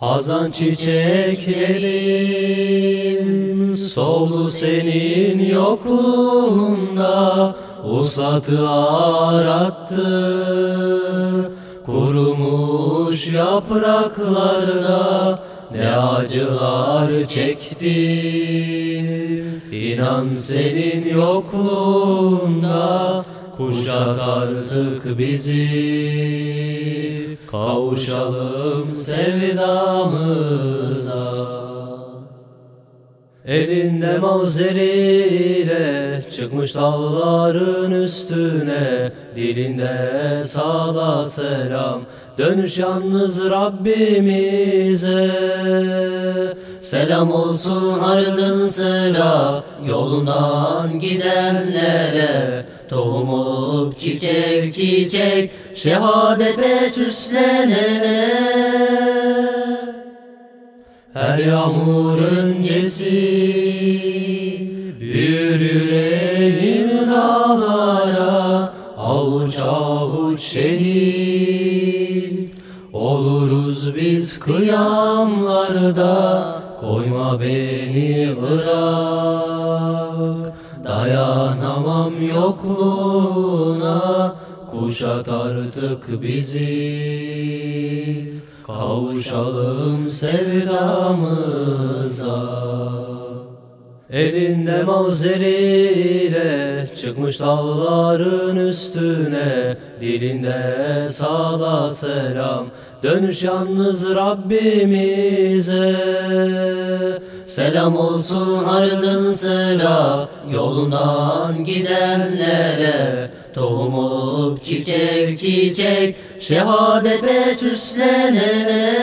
Hazan çiçeklerim soldu senin yokluğunda Uslatı arattı. Kurumuş yapraklarda ne acılar çekti. İnan senin yokluğunda Kuşat artık bizi Kavuşalım sevdamıza. Elinde mavzeriyle çıkmış dağların üstüne Dilinde sağla selam dönüş yalnız Rabbimize. Selam olsun ardın sıra yolundan gidenlere Tohum olup çiçek çiçek şehadete süslenene her yağmur öncesi büyür yüreğim dağlara Avuç avuç şehit oluruz biz kıyamlarda. Koyma beni Irak Dayanamam yokluğuna Kuşat artık bizi. Kavuşalım sevdamıza Elinde mavzeriyle çıkmış dağların üstüne Dilinde sağla selam dönüş yalnız Rabbimize. Selam olsun ardın sıra yolundan gidenlere. Tohum olup çiçek çiçek şehadete süslenene